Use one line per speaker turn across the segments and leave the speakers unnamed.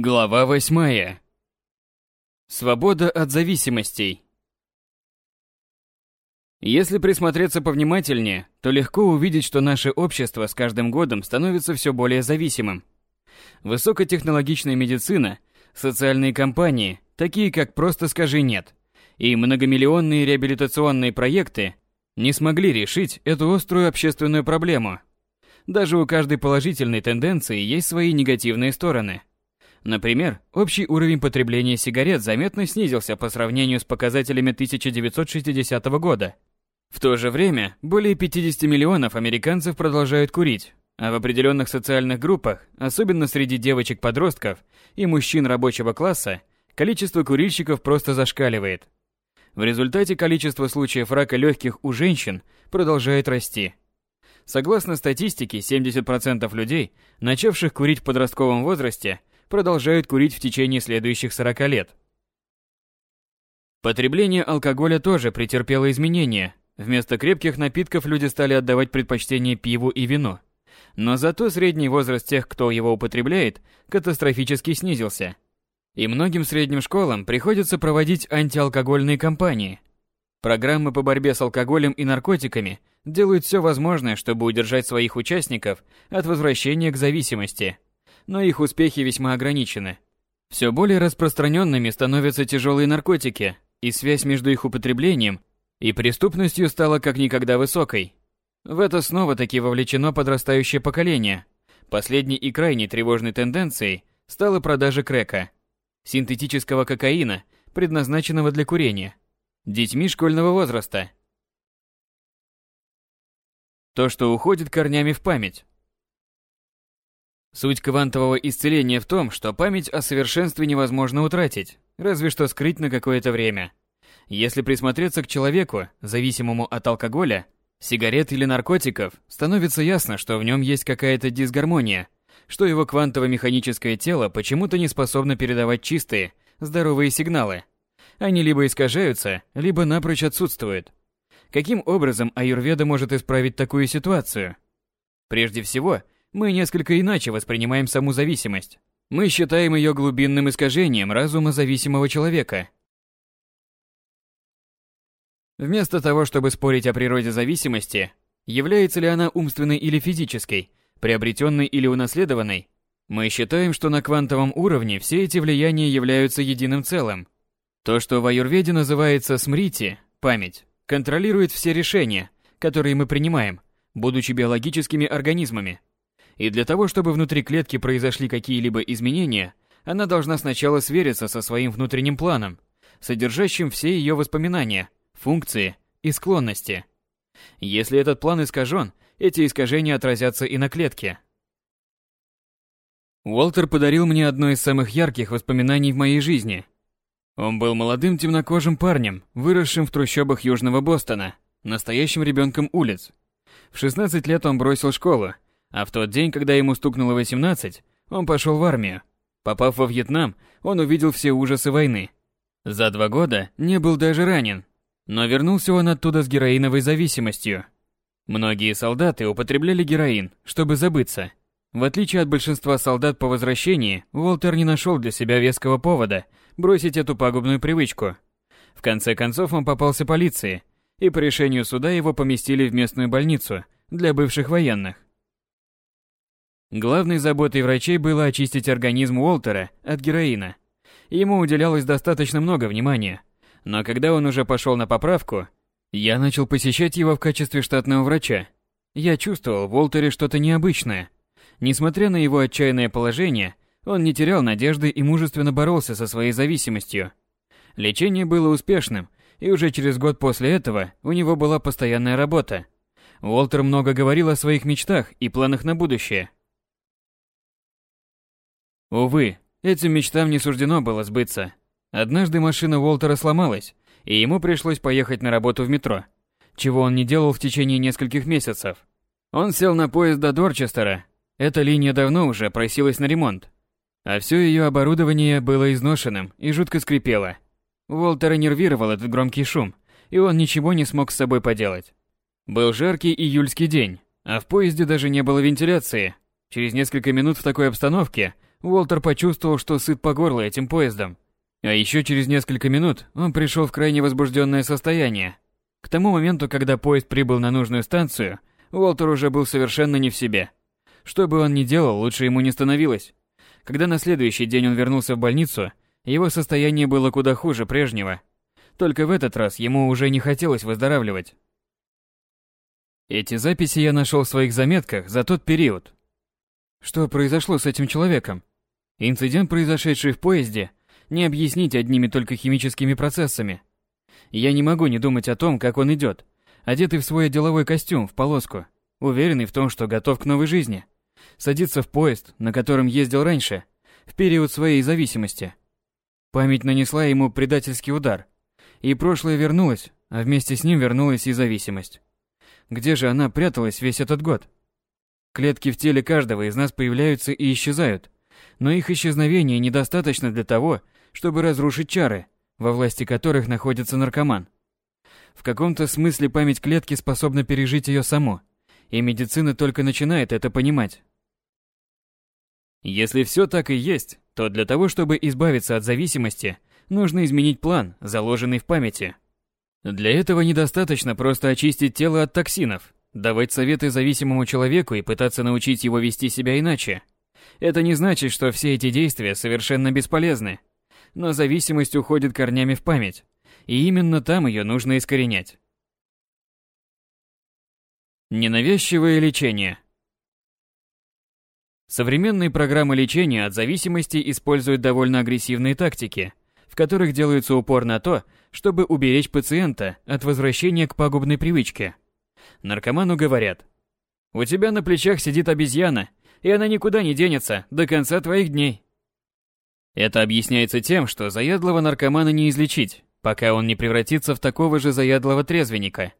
Глава восьмая. Свобода от зависимостей. Если присмотреться повнимательнее, то легко увидеть, что наше общество с каждым годом становится все более зависимым. Высокотехнологичная медицина, социальные компании, такие как «Просто скажи нет», и многомиллионные реабилитационные проекты не смогли решить эту острую общественную проблему. Даже у каждой положительной тенденции есть свои негативные стороны – Например, общий уровень потребления сигарет заметно снизился по сравнению с показателями 1960 года. В то же время, более 50 миллионов американцев продолжают курить, а в определенных социальных группах, особенно среди девочек-подростков и мужчин рабочего класса, количество курильщиков просто зашкаливает. В результате количество случаев рака легких у женщин продолжает расти. Согласно статистике, 70% людей, начавших курить в подростковом возрасте, продолжают курить в течение следующих 40 лет. Потребление алкоголя тоже претерпело изменения. Вместо крепких напитков люди стали отдавать предпочтение пиву и вину. Но зато средний возраст тех, кто его употребляет, катастрофически снизился. И многим средним школам приходится проводить антиалкогольные кампании. Программы по борьбе с алкоголем и наркотиками делают все возможное, чтобы удержать своих участников от возвращения к зависимости – но их успехи весьма ограничены. Все более распространенными становятся тяжелые наркотики, и связь между их употреблением и преступностью стала как никогда высокой. В это снова-таки вовлечено подрастающее поколение. Последней и крайне тревожной тенденцией стала продажа крека, синтетического кокаина, предназначенного для курения, детьми школьного возраста. То, что уходит корнями в память, Суть квантового исцеления в том, что память о совершенстве невозможно утратить, разве что скрыть на какое-то время. Если присмотреться к человеку, зависимому от алкоголя, сигарет или наркотиков, становится ясно, что в нем есть какая-то дисгармония, что его квантово-механическое тело почему-то не способно передавать чистые, здоровые сигналы. Они либо искажаются, либо напрочь отсутствуют. Каким образом аюрведа может исправить такую ситуацию? Прежде всего, мы несколько иначе воспринимаем саму зависимость. Мы считаем ее глубинным искажением разума зависимого человека. Вместо того, чтобы спорить о природе зависимости, является ли она умственной или физической, приобретенной или унаследованной, мы считаем, что на квантовом уровне все эти влияния являются единым целым. То, что в аюрведе называется смрити, память, контролирует все решения, которые мы принимаем, будучи биологическими организмами. И для того, чтобы внутри клетки произошли какие-либо изменения, она должна сначала свериться со своим внутренним планом, содержащим все ее воспоминания, функции и склонности. Если этот план искажен, эти искажения отразятся и на клетке. Уолтер подарил мне одно из самых ярких воспоминаний в моей жизни. Он был молодым темнокожим парнем, выросшим в трущобах Южного Бостона, настоящим ребенком улиц. В 16 лет он бросил школу а в тот день, когда ему стукнуло 18, он пошел в армию. Попав во Вьетнам, он увидел все ужасы войны. За два года не был даже ранен, но вернулся он оттуда с героиновой зависимостью. Многие солдаты употребляли героин, чтобы забыться. В отличие от большинства солдат по возвращении, Уолтер не нашел для себя веского повода бросить эту пагубную привычку. В конце концов он попался полиции, и по решению суда его поместили в местную больницу для бывших военных. Главной заботой врачей было очистить организм Уолтера от героина. Ему уделялось достаточно много внимания. Но когда он уже пошел на поправку, я начал посещать его в качестве штатного врача. Я чувствовал в Уолтере что-то необычное. Несмотря на его отчаянное положение, он не терял надежды и мужественно боролся со своей зависимостью. Лечение было успешным, и уже через год после этого у него была постоянная работа. Уолтер много говорил о своих мечтах и планах на будущее – Увы, этим мечтам не суждено было сбыться. Однажды машина Уолтера сломалась, и ему пришлось поехать на работу в метро, чего он не делал в течение нескольких месяцев. Он сел на поезд до Дорчестера. Эта линия давно уже просилась на ремонт, а все ее оборудование было изношенным и жутко скрипело. Уолтера нервировал этот громкий шум, и он ничего не смог с собой поделать. Был жаркий июльский день, а в поезде даже не было вентиляции. Через несколько минут в такой обстановке Уолтер почувствовал, что сыт по горло этим поездом. А еще через несколько минут он пришел в крайне возбужденное состояние. К тому моменту, когда поезд прибыл на нужную станцию, Уолтер уже был совершенно не в себе. Что бы он ни делал, лучше ему не становилось. Когда на следующий день он вернулся в больницу, его состояние было куда хуже прежнего. Только в этот раз ему уже не хотелось выздоравливать. Эти записи я нашел в своих заметках за тот период. Что произошло с этим человеком? Инцидент, произошедший в поезде, не объяснить одними только химическими процессами. Я не могу не думать о том, как он идет, одетый в свой деловой костюм в полоску, уверенный в том, что готов к новой жизни. Садится в поезд, на котором ездил раньше, в период своей зависимости. Память нанесла ему предательский удар, и прошлое вернулось, а вместе с ним вернулась и зависимость. Где же она пряталась весь этот год? Клетки в теле каждого из нас появляются и исчезают, но их исчезновение недостаточно для того, чтобы разрушить чары, во власти которых находится наркоман. В каком-то смысле память клетки способна пережить ее саму, и медицина только начинает это понимать. Если все так и есть, то для того, чтобы избавиться от зависимости, нужно изменить план, заложенный в памяти. Для этого недостаточно просто очистить тело от токсинов, давать советы зависимому человеку и пытаться научить его вести себя иначе. Это не значит, что все эти действия совершенно бесполезны. Но зависимость уходит корнями в память, и именно там ее нужно искоренять. Ненавязчивое лечение Современные программы лечения от зависимости используют довольно агрессивные тактики, в которых делается упор на то, чтобы уберечь пациента от возвращения к пагубной привычке. Наркоману говорят, «У тебя на плечах сидит обезьяна, и она никуда не денется до конца твоих дней». Это объясняется тем, что заядлого наркомана не излечить, пока он не превратится в такого же заядлого трезвенника.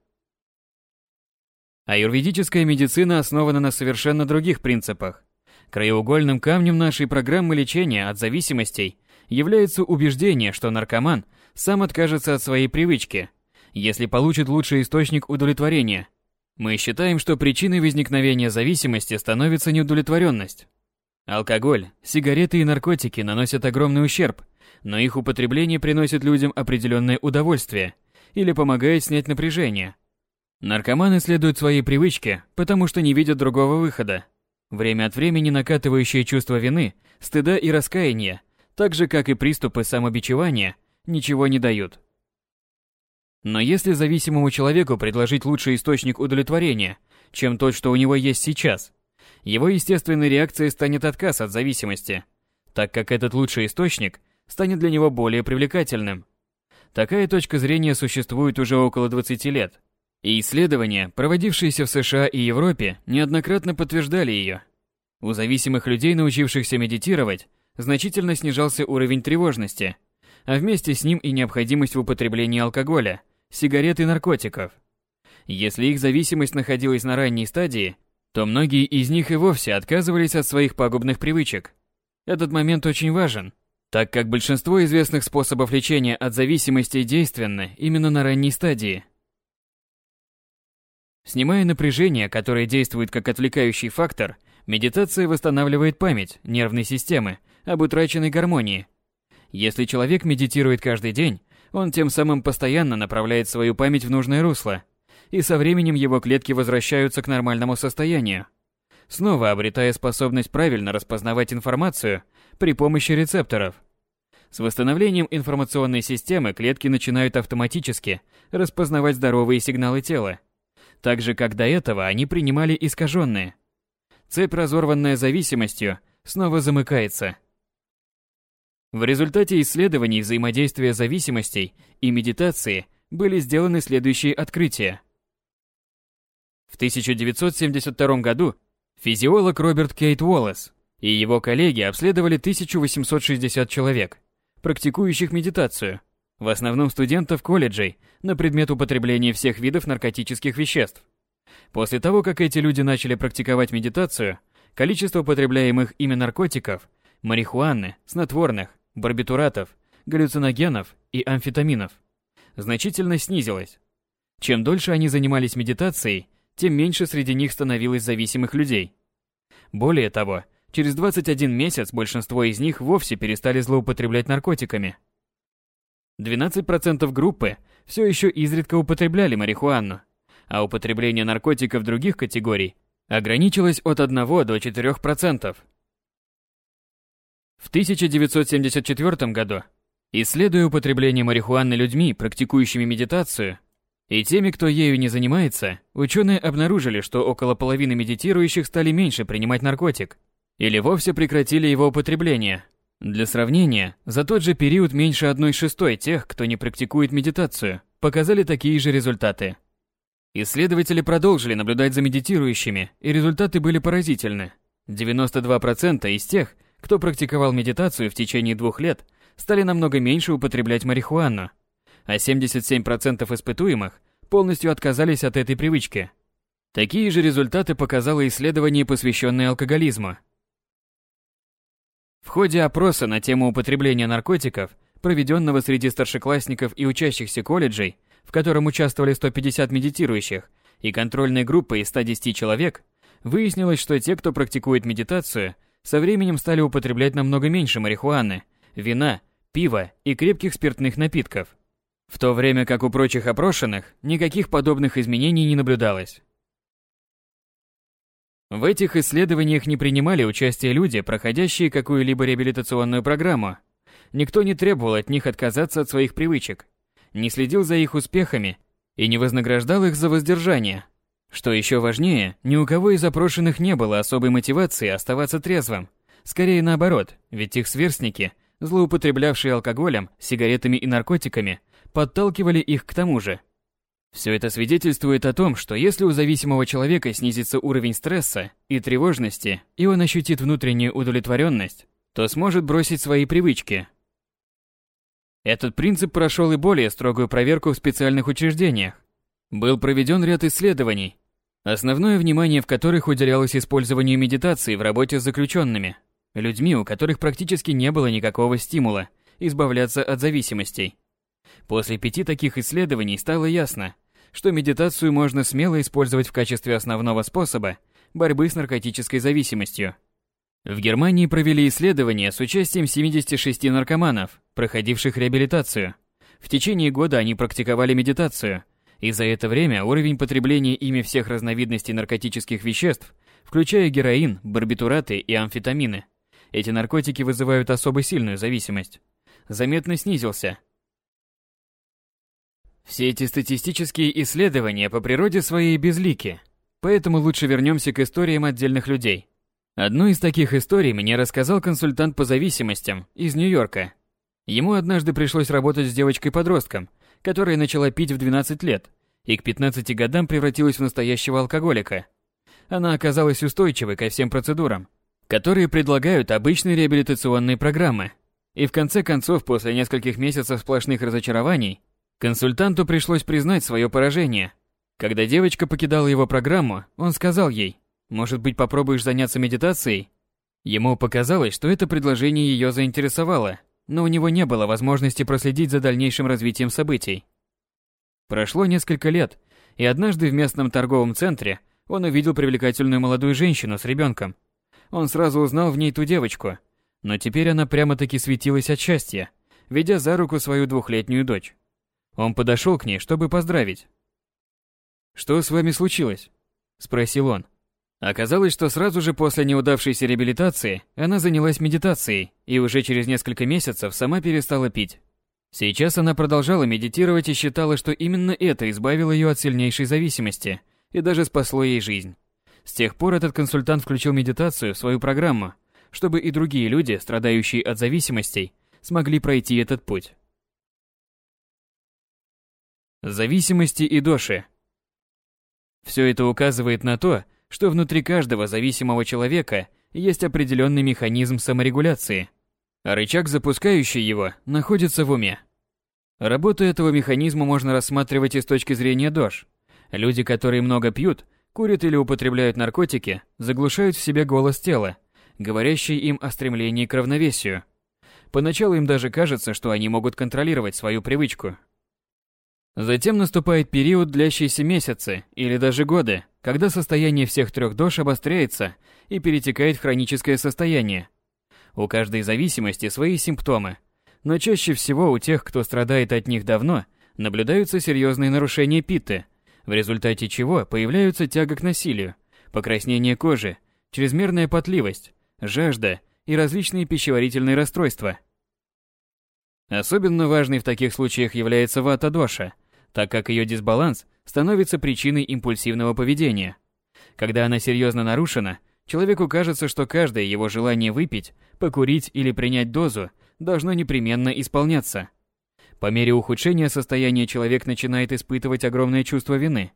Аюрведическая медицина основана на совершенно других принципах. Краеугольным камнем нашей программы лечения от зависимостей является убеждение, что наркоман сам откажется от своей привычки, если получит лучший источник удовлетворения. Мы считаем, что причиной возникновения зависимости становится неудовлетворенность. Алкоголь, сигареты и наркотики наносят огромный ущерб, но их употребление приносит людям определенное удовольствие или помогает снять напряжение. Наркоманы следуют своей привычке, потому что не видят другого выхода. Время от времени накатывающее чувство вины, стыда и раскаяния, так же как и приступы самобичевания, ничего не дают. Но если зависимому человеку предложить лучший источник удовлетворения, чем тот, что у него есть сейчас, его естественной реакцией станет отказ от зависимости, так как этот лучший источник станет для него более привлекательным. Такая точка зрения существует уже около 20 лет, и исследования, проводившиеся в США и Европе, неоднократно подтверждали ее. У зависимых людей, научившихся медитировать, значительно снижался уровень тревожности, а вместе с ним и необходимость в употреблении алкоголя, сигарет и наркотиков. Если их зависимость находилась на ранней стадии, то многие из них и вовсе отказывались от своих пагубных привычек. Этот момент очень важен, так как большинство известных способов лечения от зависимости действенны именно на ранней стадии – Снимая напряжение, которое действует как отвлекающий фактор, медитация восстанавливает память нервной системы об утраченной гармонии. Если человек медитирует каждый день, он тем самым постоянно направляет свою память в нужное русло, и со временем его клетки возвращаются к нормальному состоянию, снова обретая способность правильно распознавать информацию при помощи рецепторов. С восстановлением информационной системы клетки начинают автоматически распознавать здоровые сигналы тела, так же как до этого они принимали искаженные. Цепь, разорванная зависимостью, снова замыкается. В результате исследований взаимодействия зависимостей и медитации были сделаны следующие открытия. В 1972 году физиолог Роберт Кейт Уоллес и его коллеги обследовали 1860 человек, практикующих медитацию, в основном студентов колледжей, на предмет употребления всех видов наркотических веществ. После того, как эти люди начали практиковать медитацию, количество потребляемых ими наркотиков, марихуаны, снотворных, барбитуратов, галлюциногенов и амфетаминов значительно снизилось. Чем дольше они занимались медитацией, тем меньше среди них становилось зависимых людей. Более того, Через 21 месяц большинство из них вовсе перестали злоупотреблять наркотиками. 12% группы все еще изредка употребляли марихуану, а употребление наркотиков других категорий ограничилось от 1 до 4%. В 1974 году, исследуя употребление марихуаны людьми, практикующими медитацию, и теми, кто ею не занимается, ученые обнаружили, что около половины медитирующих стали меньше принимать наркотик или вовсе прекратили его употребление. Для сравнения, за тот же период меньше одной шестой тех, кто не практикует медитацию, показали такие же результаты. Исследователи продолжили наблюдать за медитирующими, и результаты были поразительны. 92% из тех, кто практиковал медитацию в течение двух лет, стали намного меньше употреблять марихуану, а 77% испытуемых полностью отказались от этой привычки. Такие же результаты показало исследование, посвященное алкоголизму. В ходе опроса на тему употребления наркотиков, проведенного среди старшеклассников и учащихся колледжей, в котором участвовали 150 медитирующих, и контрольной группы из 110 человек, выяснилось, что те, кто практикует медитацию, со временем стали употреблять намного меньше марихуаны, вина, пива и крепких спиртных напитков. В то время как у прочих опрошенных никаких подобных изменений не наблюдалось. В этих исследованиях не принимали участие люди, проходящие какую-либо реабилитационную программу. Никто не требовал от них отказаться от своих привычек не следил за их успехами и не вознаграждал их за воздержание. Что еще важнее, ни у кого из запрошенных не было особой мотивации оставаться трезвым. Скорее наоборот, ведь их сверстники, злоупотреблявшие алкоголем, сигаретами и наркотиками, подталкивали их к тому же. Все это свидетельствует о том, что если у зависимого человека снизится уровень стресса и тревожности, и он ощутит внутреннюю удовлетворенность, то сможет бросить свои привычки, этот принцип прошел и более строгую проверку в специальных учреждениях. Был проведен ряд исследований, основное внимание в которых уделялось использованию медитации в работе с заключенными, людьми, у которых практически не было никакого стимула избавляться от зависимостей. После пяти таких исследований стало ясно, что медитацию можно смело использовать в качестве основного способа борьбы с наркотической зависимостью. В Германии провели исследование с участием 76 наркоманов, проходивших реабилитацию. В течение года они практиковали медитацию, и за это время уровень потребления ими всех разновидностей наркотических веществ, включая героин, барбитураты и амфетамины, эти наркотики вызывают особо сильную зависимость, заметно снизился. Все эти статистические исследования по природе своей безлики, поэтому лучше вернемся к историям отдельных людей. Одну из таких историй мне рассказал консультант по зависимостям из Нью-Йорка. Ему однажды пришлось работать с девочкой-подростком, которая начала пить в 12 лет и к 15 годам превратилась в настоящего алкоголика. Она оказалась устойчивой ко всем процедурам, которые предлагают обычные реабилитационные программы. И в конце концов, после нескольких месяцев сплошных разочарований, консультанту пришлось признать свое поражение. Когда девочка покидала его программу, он сказал ей – может быть, попробуешь заняться медитацией? Ему показалось, что это предложение ее заинтересовало, но у него не было возможности проследить за дальнейшим развитием событий. Прошло несколько лет, и однажды в местном торговом центре он увидел привлекательную молодую женщину с ребенком. Он сразу узнал в ней ту девочку, но теперь она прямо-таки светилась от счастья, ведя за руку свою двухлетнюю дочь. Он подошел к ней, чтобы поздравить. «Что с вами случилось?» – спросил он. Оказалось, что сразу же после неудавшейся реабилитации она занялась медитацией и уже через несколько месяцев сама перестала пить. Сейчас она продолжала медитировать и считала, что именно это избавило ее от сильнейшей зависимости и даже спасло ей жизнь. С тех пор этот консультант включил медитацию в свою программу, чтобы и другие люди, страдающие от зависимостей, смогли пройти этот путь. Зависимости и доши. Все это указывает на то, что внутри каждого зависимого человека есть определенный механизм саморегуляции, а рычаг, запускающий его, находится в уме. Работу этого механизма можно рассматривать и с точки зрения ДОЖ. Люди, которые много пьют, курят или употребляют наркотики, заглушают в себе голос тела, говорящий им о стремлении к равновесию. Поначалу им даже кажется, что они могут контролировать свою привычку. Затем наступает период, длящийся месяцы или даже годы, когда состояние всех трех дож обостряется и перетекает в хроническое состояние. У каждой зависимости свои симптомы, но чаще всего у тех, кто страдает от них давно, наблюдаются серьезные нарушения питы, в результате чего появляются тяга к насилию, покраснение кожи, чрезмерная потливость, жажда и различные пищеварительные расстройства. Особенно важной в таких случаях является вата-доша, так как ее дисбаланс становится причиной импульсивного поведения. Когда она серьезно нарушена, человеку кажется, что каждое его желание выпить, покурить или принять дозу должно непременно исполняться. По мере ухудшения состояния человек начинает испытывать огромное чувство вины,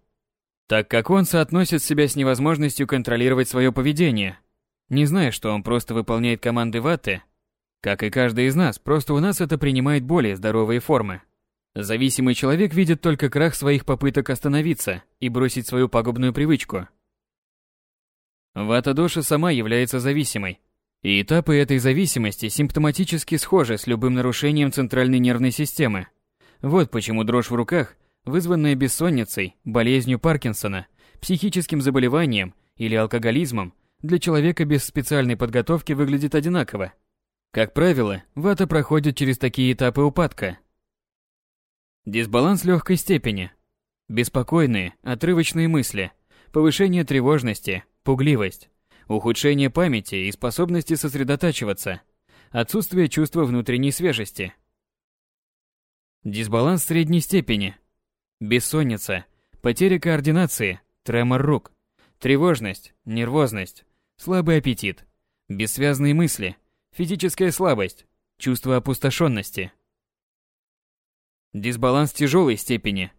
так как он соотносит себя с невозможностью контролировать свое поведение. Не зная, что он просто выполняет команды ваты, как и каждый из нас, просто у нас это принимает более здоровые формы. Зависимый человек видит только крах своих попыток остановиться и бросить свою пагубную привычку. Вата-доша сама является зависимой, и этапы этой зависимости симптоматически схожи с любым нарушением центральной нервной системы. Вот почему дрожь в руках, вызванная бессонницей, болезнью Паркинсона, психическим заболеванием или алкоголизмом, для человека без специальной подготовки выглядит одинаково. Как правило, вата проходит через такие этапы упадка. Дисбаланс легкой степени. Беспокойные, отрывочные мысли, повышение тревожности, пугливость, ухудшение памяти и способности сосредотачиваться, отсутствие чувства внутренней свежести. Дисбаланс средней степени. Бессонница, потеря координации, тремор рук, тревожность, нервозность, слабый аппетит, бессвязные мысли, Физическая слабость, чувство опустошенности. Дисбаланс тяжелой степени.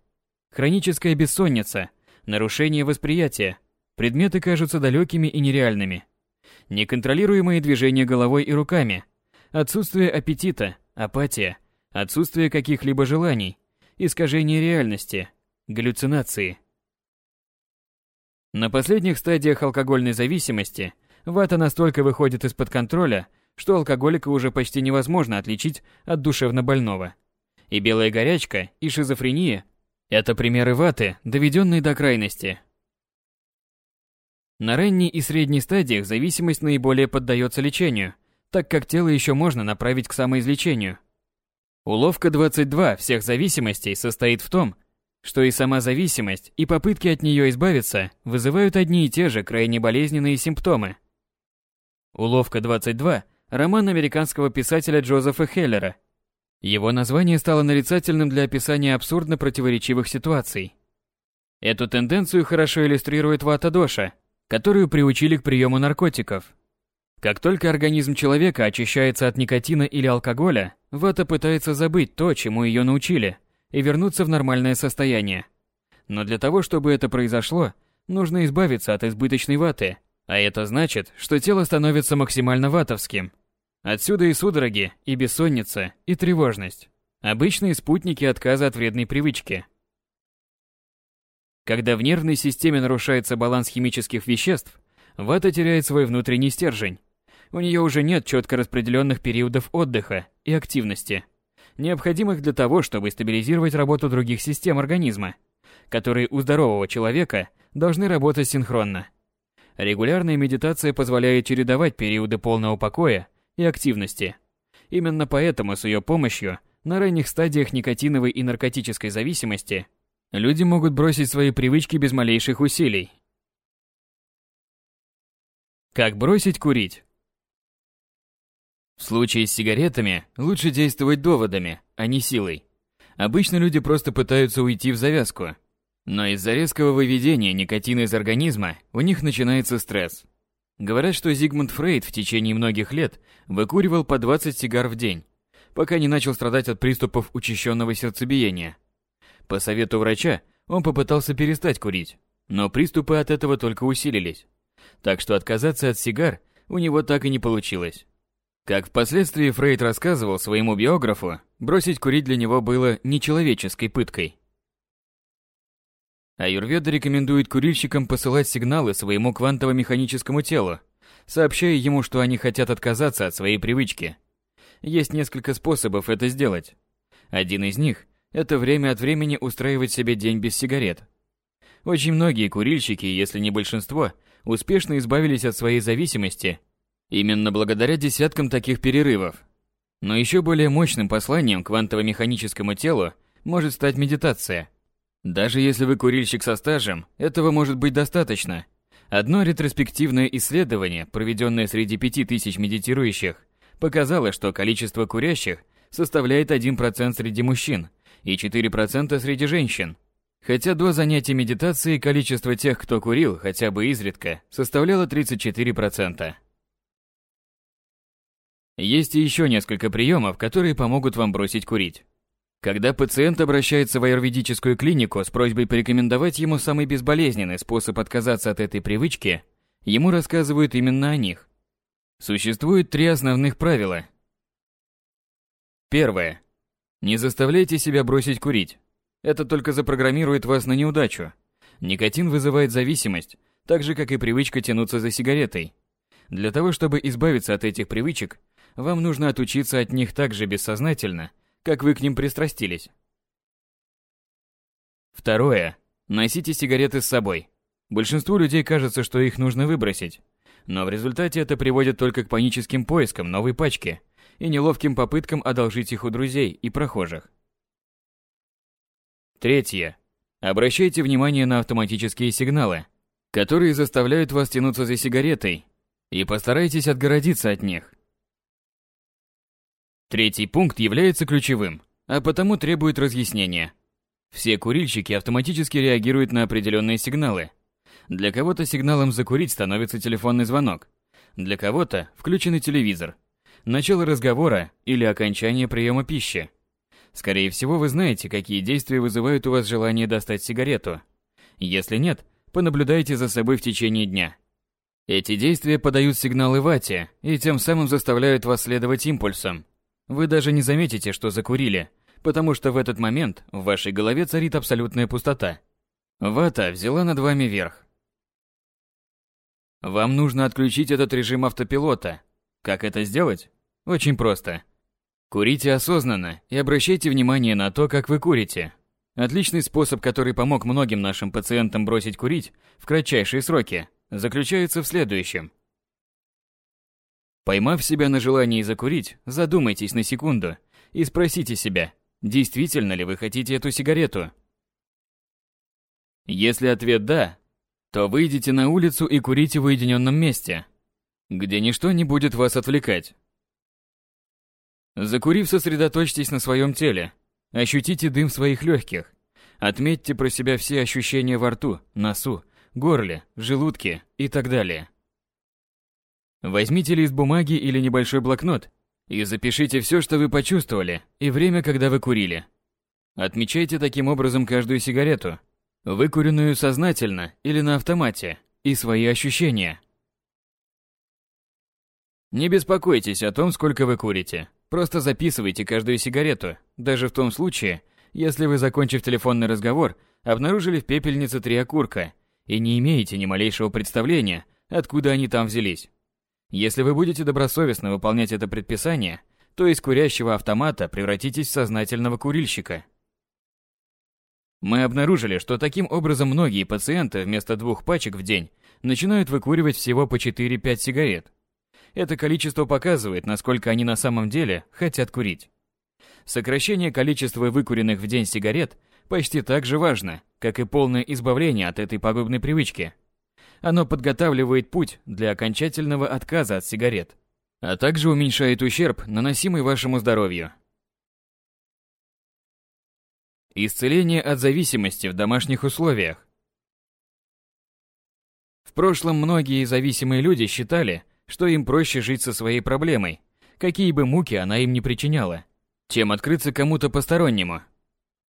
Хроническая бессонница, нарушение восприятия, предметы кажутся далекими и нереальными. Неконтролируемые движения головой и руками, отсутствие аппетита, апатия, отсутствие каких-либо желаний, искажение реальности, галлюцинации. На последних стадиях алкогольной зависимости вата настолько выходит из-под контроля, что алкоголика уже почти невозможно отличить от душевно больного. И белая горячка, и шизофрения – это примеры ваты, доведенные до крайности. На ранней и средней стадиях зависимость наиболее поддается лечению, так как тело еще можно направить к самоизлечению. Уловка 22 всех зависимостей состоит в том, что и сама зависимость, и попытки от нее избавиться вызывают одни и те же крайне болезненные симптомы. Уловка 22 роман американского писателя Джозефа Хеллера. Его название стало нарицательным для описания абсурдно противоречивых ситуаций. Эту тенденцию хорошо иллюстрирует вата доша, которую приучили к приему наркотиков. Как только организм человека очищается от никотина или алкоголя, вата пытается забыть то, чему ее научили, и вернуться в нормальное состояние. Но для того, чтобы это произошло, нужно избавиться от избыточной ваты, а это значит, что тело становится максимально ватовским – Отсюда и судороги, и бессонница, и тревожность. Обычные спутники отказа от вредной привычки. Когда в нервной системе нарушается баланс химических веществ, вата теряет свой внутренний стержень. У нее уже нет четко распределенных периодов отдыха и активности, необходимых для того, чтобы стабилизировать работу других систем организма, которые у здорового человека должны работать синхронно. Регулярная медитация позволяет чередовать периоды полного покоя и активности. Именно поэтому с ее помощью на ранних стадиях никотиновой и наркотической зависимости люди могут бросить свои привычки без малейших усилий. Как бросить курить? В случае с сигаретами лучше действовать доводами, а не силой. Обычно люди просто пытаются уйти в завязку. Но из-за резкого выведения никотина из организма у них начинается стресс. Говорят, что Зигмунд Фрейд в течение многих лет выкуривал по 20 сигар в день, пока не начал страдать от приступов учащенного сердцебиения. По совету врача он попытался перестать курить, но приступы от этого только усилились. Так что отказаться от сигар у него так и не получилось. Как впоследствии Фрейд рассказывал своему биографу, бросить курить для него было нечеловеческой пыткой. Аюрведа рекомендует курильщикам посылать сигналы своему квантово-механическому телу, сообщая ему, что они хотят отказаться от своей привычки. Есть несколько способов это сделать. Один из них – это время от времени устраивать себе день без сигарет. Очень многие курильщики, если не большинство, успешно избавились от своей зависимости именно благодаря десяткам таких перерывов. Но еще более мощным посланием квантово-механическому телу может стать медитация. Даже если вы курильщик со стажем, этого может быть достаточно. Одно ретроспективное исследование, проведенное среди 5000 медитирующих, показало, что количество курящих составляет 1% среди мужчин и 4% среди женщин. Хотя до занятий медитацией количество тех, кто курил хотя бы изредка, составляло 34%. Есть еще несколько приемов, которые помогут вам бросить курить. Когда пациент обращается в аюрведическую клинику с просьбой порекомендовать ему самый безболезненный способ отказаться от этой привычки, ему рассказывают именно о них. Существует три основных правила. Первое. Не заставляйте себя бросить курить. Это только запрограммирует вас на неудачу. Никотин вызывает зависимость, так же как и привычка тянуться за сигаретой. Для того, чтобы избавиться от этих привычек, вам нужно отучиться от них так же бессознательно, как вы к ним пристрастились. Второе. Носите сигареты с собой. Большинству людей кажется, что их нужно выбросить. Но в результате это приводит только к паническим поискам новой пачки и неловким попыткам одолжить их у друзей и прохожих. Третье. Обращайте внимание на автоматические сигналы, которые заставляют вас тянуться за сигаретой, и постарайтесь отгородиться от них. Третий пункт является ключевым, а потому требует разъяснения. Все курильщики автоматически реагируют на определенные сигналы. Для кого-то сигналом закурить становится телефонный звонок, для кого-то включенный телевизор, начало разговора или окончание приема пищи. Скорее всего, вы знаете, какие действия вызывают у вас желание достать сигарету. Если нет, понаблюдайте за собой в течение дня. Эти действия подают сигналы вате и тем самым заставляют вас следовать импульсам. Вы даже не заметите, что закурили, потому что в этот момент в вашей голове царит абсолютная пустота. Вата взяла над вами верх. Вам нужно отключить этот режим автопилота. Как это сделать? Очень просто. Курите осознанно и обращайте внимание на то, как вы курите. Отличный способ, который помог многим нашим пациентам бросить курить в кратчайшие сроки, заключается в следующем. Поймав себя на желании закурить, задумайтесь на секунду и спросите себя, действительно ли вы хотите эту сигарету. Если ответ «да», то выйдите на улицу и курите в уединенном месте, где ничто не будет вас отвлекать. Закурив, сосредоточьтесь на своем теле. Ощутите дым своих легких. Отметьте про себя все ощущения во рту, носу, горле, желудке и так далее. Возьмите лист бумаги или небольшой блокнот и запишите все, что вы почувствовали, и время, когда вы курили. Отмечайте таким образом каждую сигарету, выкуренную сознательно или на автомате, и свои ощущения. Не беспокойтесь о том, сколько вы курите. Просто записывайте каждую сигарету, даже в том случае, если вы, закончив телефонный разговор, обнаружили в пепельнице три окурка и не имеете ни малейшего представления, откуда они там взялись. Если вы будете добросовестно выполнять это предписание, то из курящего автомата превратитесь в сознательного курильщика. Мы обнаружили, что таким образом многие пациенты вместо двух пачек в день начинают выкуривать всего по 4-5 сигарет. Это количество показывает, насколько они на самом деле хотят курить. Сокращение количества выкуренных в день сигарет почти так же важно, как и полное избавление от этой пагубной привычки. Оно подготавливает путь для окончательного отказа от сигарет, а также уменьшает ущерб, наносимый вашему здоровью. Исцеление от зависимости в домашних условиях. В прошлом многие зависимые люди считали, что им проще жить со своей проблемой, какие бы муки она им не причиняла, чем открыться кому-то постороннему.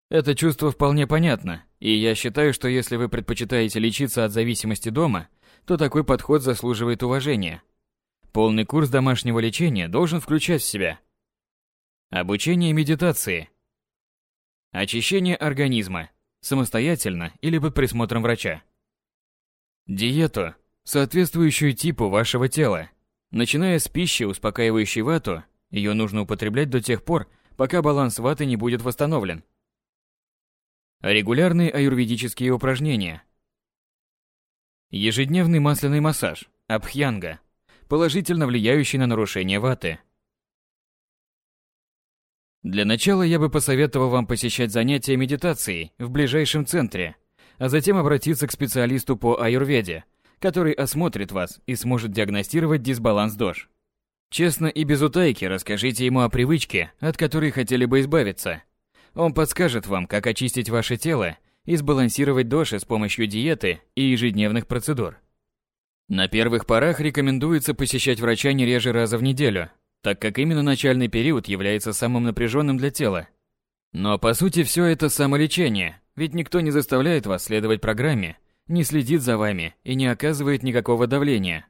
Это чувство вполне понятно, и я считаю, что если вы предпочитаете лечиться от зависимости дома, то такой подход заслуживает уважения. Полный курс домашнего лечения должен включать в себя обучение медитации, очищение организма, самостоятельно или под присмотром врача, диету, соответствующую типу вашего тела. Начиная с пищи, успокаивающей вату, ее нужно употреблять до тех пор, пока баланс ваты не будет восстановлен. Регулярные аюрведические упражнения, Ежедневный масляный массаж, абхьянга, положительно влияющий на нарушение ваты. Для начала я бы посоветовал вам посещать занятия медитацией в ближайшем центре, а затем обратиться к специалисту по аюрведе, который осмотрит вас и сможет диагностировать дисбаланс ДОЖ. Честно и без утайки расскажите ему о привычке, от которой хотели бы избавиться. Он подскажет вам, как очистить ваше тело и сбалансировать доши с помощью диеты и ежедневных процедур. На первых порах рекомендуется посещать врача не реже раза в неделю, так как именно начальный период является самым напряженным для тела. Но по сути все это самолечение, ведь никто не заставляет вас следовать программе, не следит за вами и не оказывает никакого давления.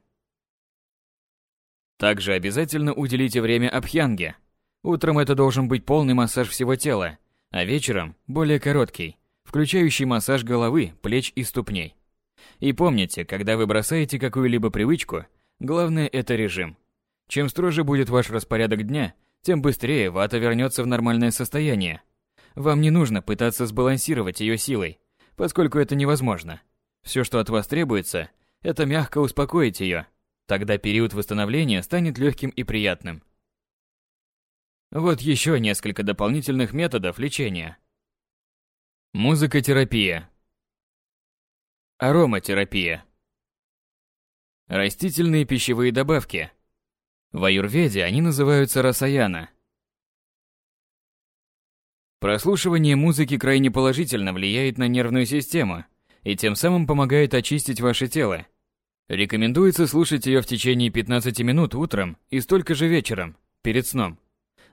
Также обязательно уделите время абхьянге. Утром это должен быть полный массаж всего тела, а вечером более короткий, включающий массаж головы, плеч и ступней. И помните, когда вы бросаете какую-либо привычку, главное это режим. Чем строже будет ваш распорядок дня, тем быстрее вата вернется в нормальное состояние. Вам не нужно пытаться сбалансировать ее силой, поскольку это невозможно. Все, что от вас требуется, это мягко успокоить ее, Тогда период восстановления станет легким и приятным. Вот еще несколько дополнительных методов лечения. Музыкотерапия. Ароматерапия. Растительные пищевые добавки. В аюрведе они называются расаяна. Прослушивание музыки крайне положительно влияет на нервную систему и тем самым помогает очистить ваше тело Рекомендуется слушать ее в течение 15 минут утром и столько же вечером, перед сном.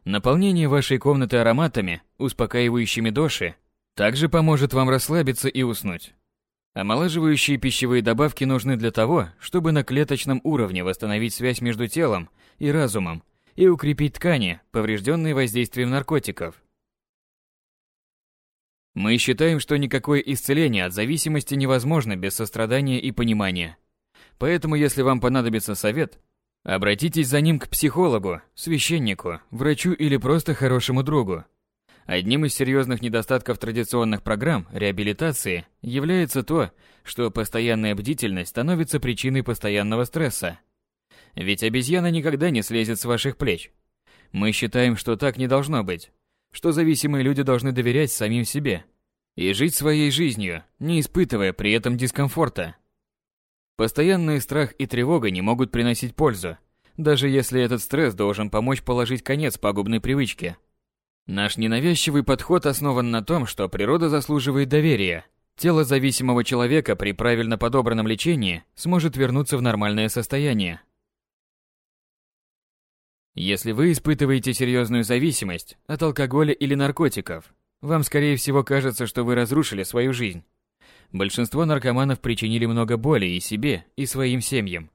Наполнение вашей комнаты ароматами, успокаивающими доши, также поможет вам расслабиться и уснуть. Омолаживающие пищевые добавки нужны для того, чтобы на клеточном уровне восстановить связь между телом и разумом и укрепить ткани, поврежденные воздействием наркотиков. Мы считаем, что никакое исцеление от зависимости невозможно без сострадания и понимания. Поэтому, если вам понадобится совет, обратитесь за ним к психологу, священнику, врачу или просто хорошему другу. Одним из серьезных недостатков традиционных программ реабилитации является то, что постоянная бдительность становится причиной постоянного стресса. Ведь обезьяна никогда не слезет с ваших плеч. Мы считаем, что так не должно быть, что зависимые люди должны доверять самим себе и жить своей жизнью, не испытывая при этом дискомфорта. Постоянный страх и тревога не могут приносить пользу, даже если этот стресс должен помочь положить конец пагубной привычке. Наш ненавязчивый подход основан на том, что природа заслуживает доверия. Тело зависимого человека при правильно подобранном лечении сможет вернуться в нормальное состояние. Если вы испытываете серьезную зависимость от алкоголя или наркотиков, вам скорее всего кажется, что вы разрушили свою жизнь. Большинство наркоманов причинили много боли и себе, и своим семьям.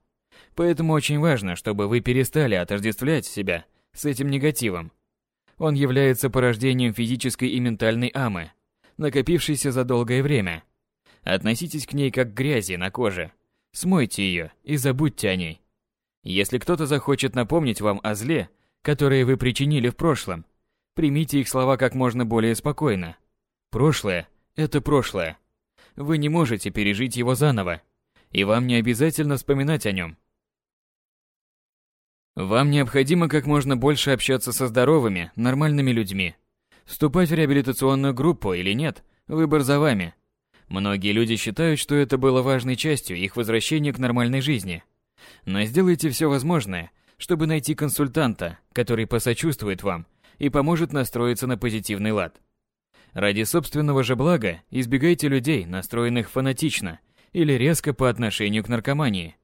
Поэтому очень важно, чтобы вы перестали отождествлять себя с этим негативом. Он является порождением физической и ментальной амы, накопившейся за долгое время. Относитесь к ней как к грязи на коже. Смойте ее и забудьте о ней. Если кто-то захочет напомнить вам о зле, которое вы причинили в прошлом, примите их слова как можно более спокойно. Прошлое – это прошлое. Вы не можете пережить его заново, и вам не обязательно вспоминать о нем. Вам необходимо как можно больше общаться со здоровыми, нормальными людьми. Вступать в реабилитационную группу или нет, выбор за вами. Многие люди считают, что это было важной частью их возвращения к нормальной жизни. Но сделайте все возможное, чтобы найти консультанта, который посочувствует вам и поможет настроиться на позитивный лад. Ради собственного же блага избегайте людей, настроенных фанатично или резко по отношению к наркомании.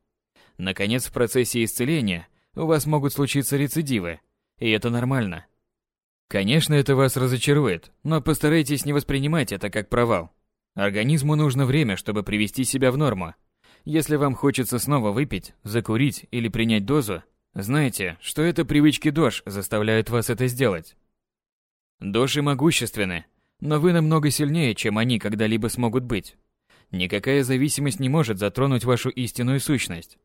Наконец, в процессе исцеления у вас могут случиться рецидивы, и это нормально. Конечно, это вас разочарует, но постарайтесь не воспринимать это как провал. Организму нужно время, чтобы привести себя в норму. Если вам хочется снова выпить, закурить или принять дозу, знайте, что это привычки ДОЖ заставляют вас это сделать. Доши могущественны, но вы намного сильнее, чем они когда-либо смогут быть. Никакая зависимость не может затронуть вашу истинную сущность.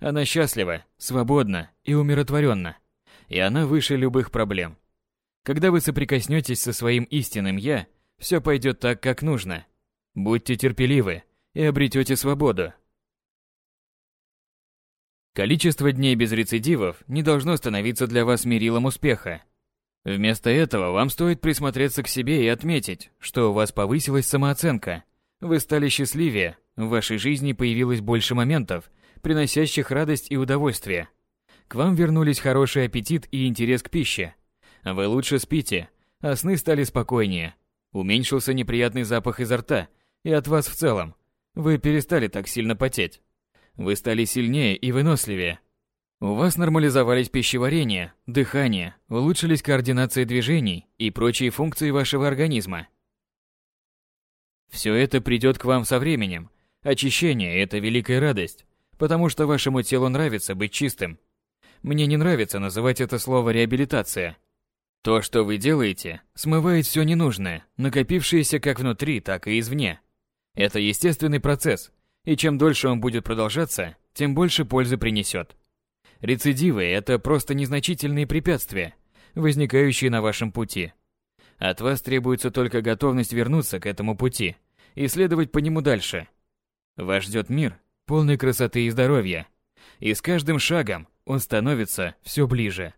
Она счастлива, свободна и умиротворенна. И она выше любых проблем. Когда вы соприкоснетесь со своим истинным «я», все пойдет так, как нужно. Будьте терпеливы и обретете свободу. Количество дней без рецидивов не должно становиться для вас мерилом успеха. Вместо этого вам стоит присмотреться к себе и отметить, что у вас повысилась самооценка. Вы стали счастливее, в вашей жизни появилось больше моментов, приносящих радость и удовольствие. К вам вернулись хороший аппетит и интерес к пище. Вы лучше спите, а сны стали спокойнее. Уменьшился неприятный запах изо рта и от вас в целом. Вы перестали так сильно потеть. Вы стали сильнее и выносливее. У вас нормализовались пищеварение, дыхание, улучшились координация движений и прочие функции вашего организма. Все это придет к вам со временем. Очищение – это великая радость, потому что вашему телу нравится быть чистым. Мне не нравится называть это слово реабилитация. То, что вы делаете, смывает все ненужное, накопившееся как внутри, так и извне. Это естественный процесс, и чем дольше он будет продолжаться, тем больше пользы принесет. Рецидивы – это просто незначительные препятствия, возникающие на вашем пути. От вас требуется только готовность вернуться к этому пути и следовать по нему дальше. Вас ждет мир, полный красоты и здоровья. И с каждым шагом он становится все ближе.